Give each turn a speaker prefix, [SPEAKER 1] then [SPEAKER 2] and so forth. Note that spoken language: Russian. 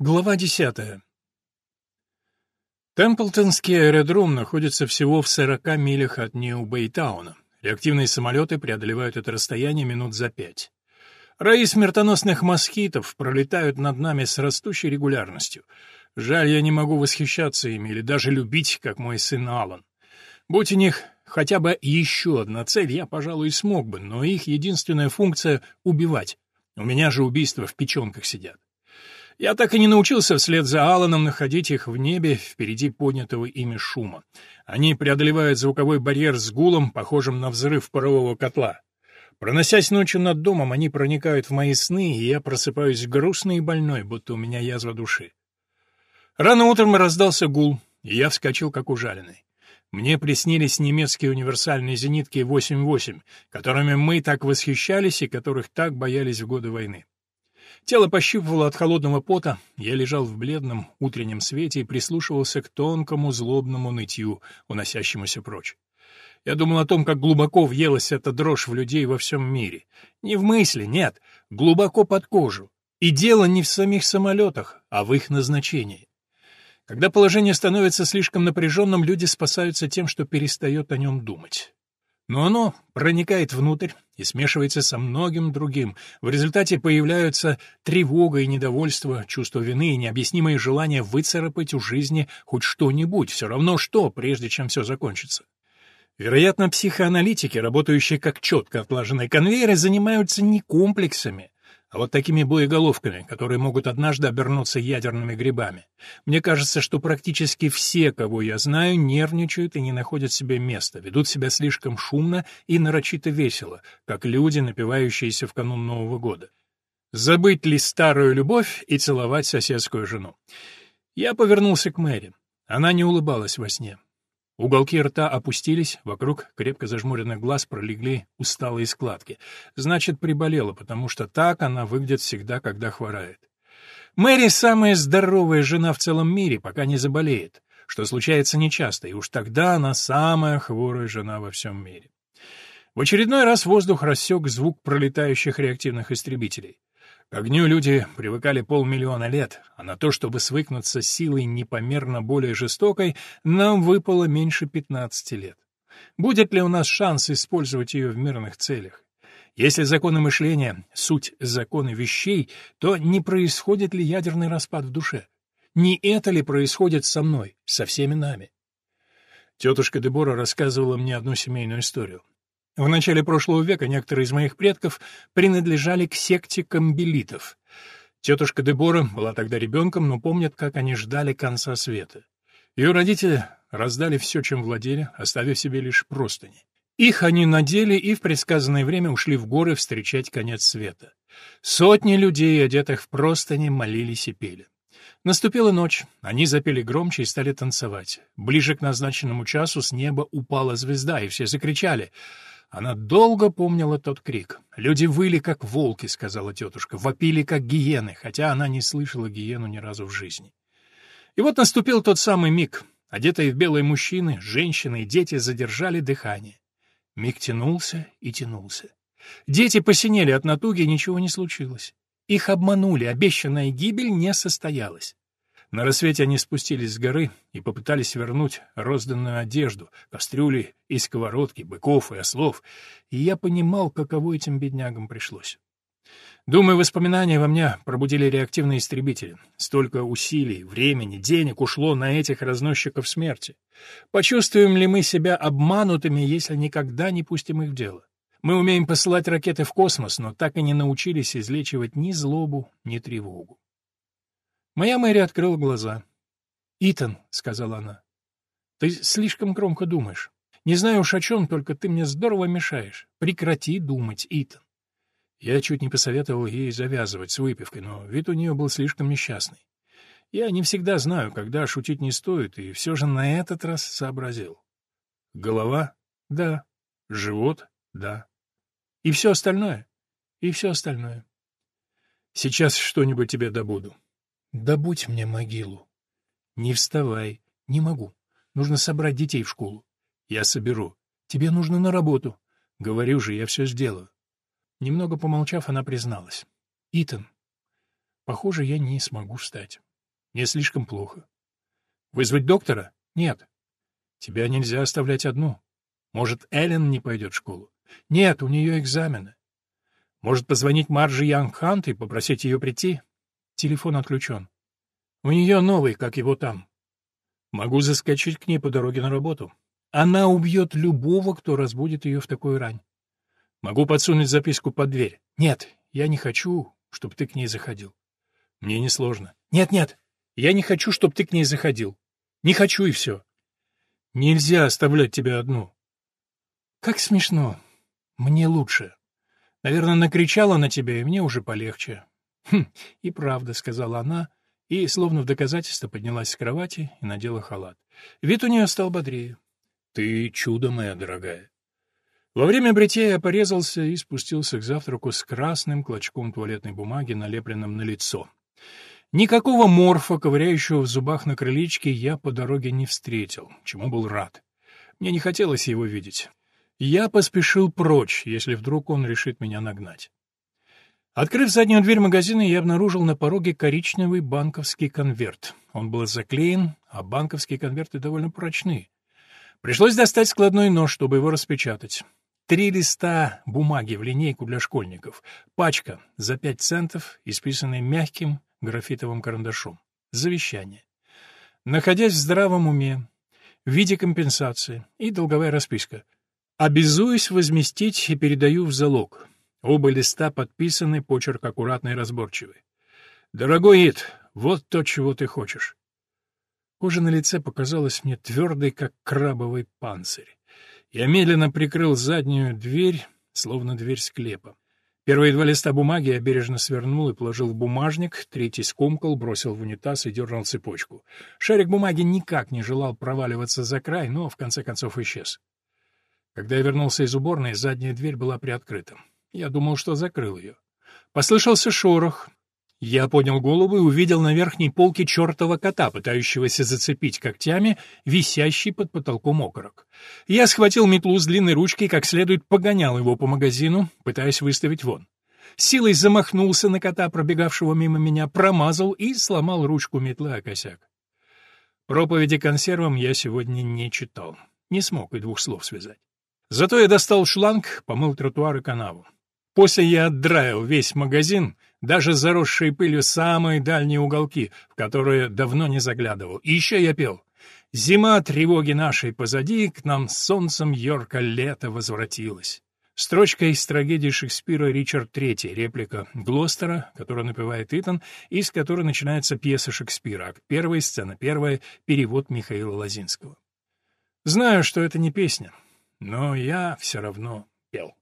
[SPEAKER 1] Глава десятая. Темплтонский аэродром находится всего в 40 милях от Нью-Бэйтауна. Реактивные самолеты преодолевают это расстояние минут за пять. Раи смертоносных москитов пролетают над нами с растущей регулярностью. Жаль, я не могу восхищаться ими или даже любить, как мой сын Аллан. Будь у них хотя бы еще одна цель, я, пожалуй, смог бы, но их единственная функция — убивать. У меня же убийства в печенках сидят. Я так и не научился вслед за Алланом находить их в небе впереди поднятого ими шума. Они преодолевают звуковой барьер с гулом, похожим на взрыв парового котла. Проносясь ночью над домом, они проникают в мои сны, и я просыпаюсь грустный и больной, будто у меня язва души. Рано утром раздался гул, и я вскочил, как ужаленный. Мне приснились немецкие универсальные зенитки 8-8, которыми мы так восхищались и которых так боялись в годы войны. Тело пощипывало от холодного пота, я лежал в бледном утреннем свете и прислушивался к тонкому злобному нытью, уносящемуся прочь. Я думал о том, как глубоко въелась эта дрожь в людей во всем мире. Не в мысли, нет, глубоко под кожу. И дело не в самих самолетах, а в их назначении. Когда положение становится слишком напряженным, люди спасаются тем, что перестают о нем думать. Но оно проникает внутрь и смешивается со многим другим. В результате появляются тревога и недовольство, чувство вины и необъяснимое желание выцарапать у жизни хоть что-нибудь, все равно что, прежде чем все закончится. Вероятно, психоаналитики, работающие как четко отлаженные конвейеры, занимаются не комплексами, а вот такими боеголовками, которые могут однажды обернуться ядерными грибами. Мне кажется, что практически все, кого я знаю, нервничают и не находят себе места, ведут себя слишком шумно и нарочито весело, как люди, напивающиеся в канун Нового года. Забыть ли старую любовь и целовать соседскую жену? Я повернулся к Мэри. Она не улыбалась во сне. Уголки рта опустились, вокруг крепко зажмуренных глаз пролегли усталые складки. Значит, приболела, потому что так она выглядит всегда, когда хворает. Мэри — самая здоровая жена в целом мире, пока не заболеет, что случается нечасто, и уж тогда она самая хворая жена во всем мире. В очередной раз воздух рассек звук пролетающих реактивных истребителей. К огню люди привыкали полмиллиона лет, а на то, чтобы свыкнуться с силой непомерно более жестокой, нам выпало меньше 15 лет. Будет ли у нас шанс использовать ее в мирных целях? Если законы мышления — суть законы вещей, то не происходит ли ядерный распад в душе? Не это ли происходит со мной, со всеми нами? Тетушка Дебора рассказывала мне одну семейную историю. В начале прошлого века некоторые из моих предков принадлежали к секте камбелитов. Тетушка Дебора была тогда ребенком, но помнит, как они ждали конца света. Ее родители раздали все, чем владели, оставив себе лишь простыни. Их они надели и в предсказанное время ушли в горы встречать конец света. Сотни людей, одетых в простыни, молились и пели. Наступила ночь, они запели громче и стали танцевать. Ближе к назначенному часу с неба упала звезда, и все закричали — она долго помнила тот крик. «Люди выли, как волки», — сказала тетушка, — «вопили, как гиены», хотя она не слышала гиену ни разу в жизни. И вот наступил тот самый миг. Одетые в белые мужчины, женщины и дети задержали дыхание. Миг тянулся и тянулся. Дети посинели от натуги, и ничего не случилось. Их обманули, обещанная гибель не состоялась. На рассвете они спустились с горы и попытались вернуть розданную одежду, кастрюли и сковородки, быков и ослов, и я понимал, каково этим беднягам пришлось. Думаю, воспоминания во мне пробудили реактивные истребители. Столько усилий, времени, денег ушло на этих разносчиков смерти. Почувствуем ли мы себя обманутыми, если никогда не пустим их в дело? Мы умеем посылать ракеты в космос, но так и не научились излечивать ни злобу, ни тревогу. Моя Мэри открыла глаза. «Итан», — сказала она, — «ты слишком громко думаешь. Не знаю уж о чем, только ты мне здорово мешаешь. Прекрати думать, Итан». Я чуть не посоветовал ей завязывать с выпивкой, но вид у нее был слишком несчастный. Я не всегда знаю, когда шутить не стоит, и все же на этот раз сообразил. Голова? Да. Живот? Да. И все остальное? И все остальное. Сейчас что-нибудь тебе добуду. Добудь мне могилу. Не вставай. Не могу. Нужно собрать детей в школу. Я соберу. Тебе нужно на работу. Говорю же, я все сделаю. Немного помолчав, она призналась. Итан, похоже, я не смогу встать. Мне слишком плохо. Вызвать доктора? Нет. Тебя нельзя оставлять одну. Может, Эллен не пойдет в школу? Нет, у нее экзамены. Может, позвонить Марджи Янгхант и попросить ее прийти? Телефон отключен. У нее новый, как его там. Могу заскочить к ней по дороге на работу. Она убьет любого, кто разбудит ее в такую рань. Могу подсунуть записку под дверь. Нет, я не хочу, чтобы ты к ней заходил. Мне несложно. Нет, нет, я не хочу, чтобы ты к ней заходил. Не хочу и все. Нельзя оставлять тебя одну. Как смешно. Мне лучше. Наверное, накричала на тебя, и мне уже полегче. Хм, и правда, сказала она, и, словно в доказательство, поднялась с кровати и надела халат. Вид у нее стал бодрее. Ты чудо, моя дорогая. Во время бритья я порезался и спустился к завтраку с красным клочком туалетной бумаги, налепленным на лицо. Никакого морфа, ковыряющего в зубах на крылечке, я по дороге не встретил, чему был рад. Мне не хотелось его видеть. Я поспешил прочь, если вдруг он решит меня нагнать. Открыв заднюю дверь магазина, я обнаружил на пороге коричневый банковский конверт. Он был заклеен, а банковские конверты довольно прочны. Пришлось достать складной нож, чтобы его распечатать. Три листа бумаги в линейку для школьников. Пачка за пять центов, исписанная мягким графитовым карандашом. Завещание. Находясь в здравом уме, в виде компенсации и долговая расписка. Обязуюсь возместить и передаю в залог. Оба листа подписаны, почерк аккуратный и разборчивый. «Дорогой Ид, вот то, чего ты хочешь». Кожа на лице показалась мне твердой, как крабовый панцирь. Я медленно прикрыл заднюю дверь, словно дверь склепа. Первые два листа бумаги я бережно свернул и положил в бумажник, третий скомкал, бросил в унитаз и дернул цепочку. Шарик бумаги никак не желал проваливаться за край, но в конце концов исчез. Когда я вернулся из уборной, задняя дверь была приоткрыта. Я думал, что закрыл ее. Послышался шорох. Я поднял голову и увидел на верхней полке чертова кота, пытающегося зацепить когтями висящий под потолком окорок. Я схватил метлу с длинной ручкой, как следует погонял его по магазину, пытаясь выставить вон. Силой замахнулся на кота, пробегавшего мимо меня, промазал и сломал ручку метлы о косяк. Проповеди консервам я сегодня не читал. Не смог и двух слов связать. Зато я достал шланг, помыл тротуар и канаву. После я отдраил весь магазин, даже заросшие пылью самые дальние уголки, в которые давно не заглядывал. И еще я пел. «Зима тревоги нашей позади, к нам солнцем Йорка лето возвратилось». Строчка из трагедии Шекспира «Ричард III», реплика Глостера, которую напевает Итан, и с которой начинается пьеса Шекспира, акт сцена первая, перевод Михаила Лозинского. Знаю, что это не песня, но я все равно пел.